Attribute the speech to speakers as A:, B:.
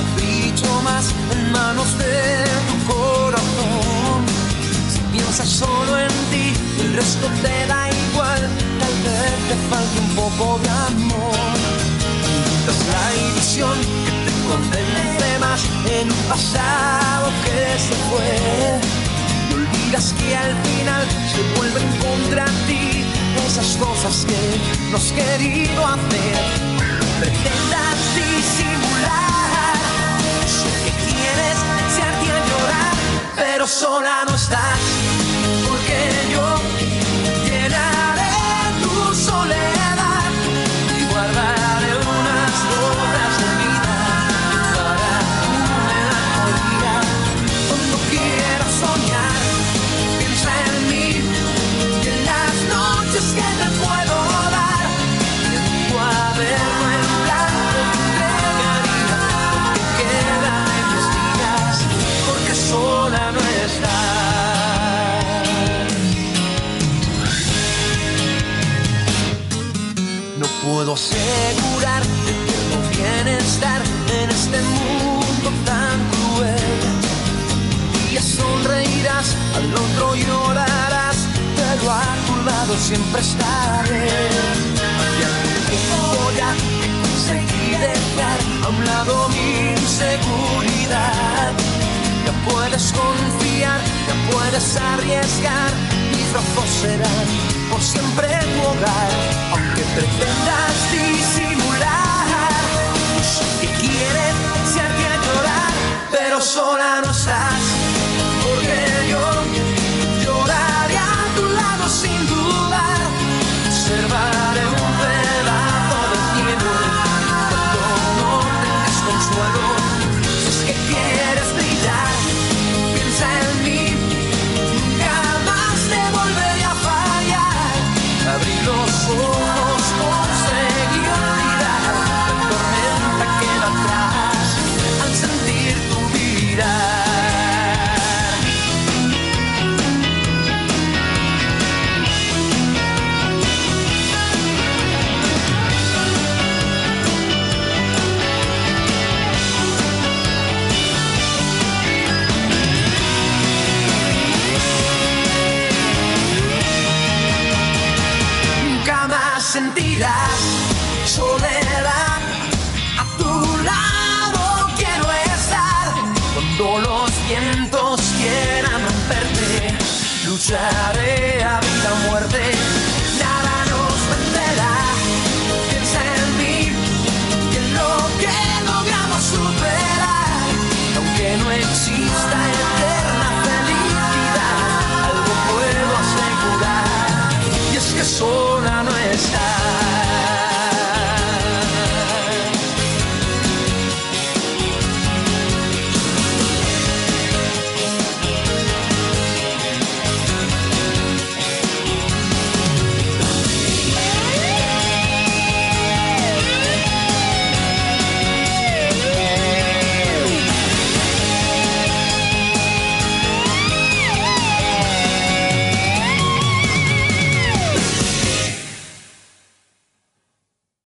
A: capricho más en manos de tu corazón. Si piensas solo en ti, el resto te da igual. Tal vez te falte un poco de amor. Quitas la ilusión que te convence más en un pasado que se fue. Olvidas que al final se vuelven contra ti esas cosas que no has querido hacer. Puedo asegurar eterno bienestar en este mundo tan cruel. Día sonreirás, al otro llorarás, pero a tu lado siempre estaré. Hace algún tiempo ya dejar a un lado mi inseguridad. Ya puedes confiar, ya puedes arriesgar, mis brazos serán por siempre tu hogar, the dynasty seems shattered.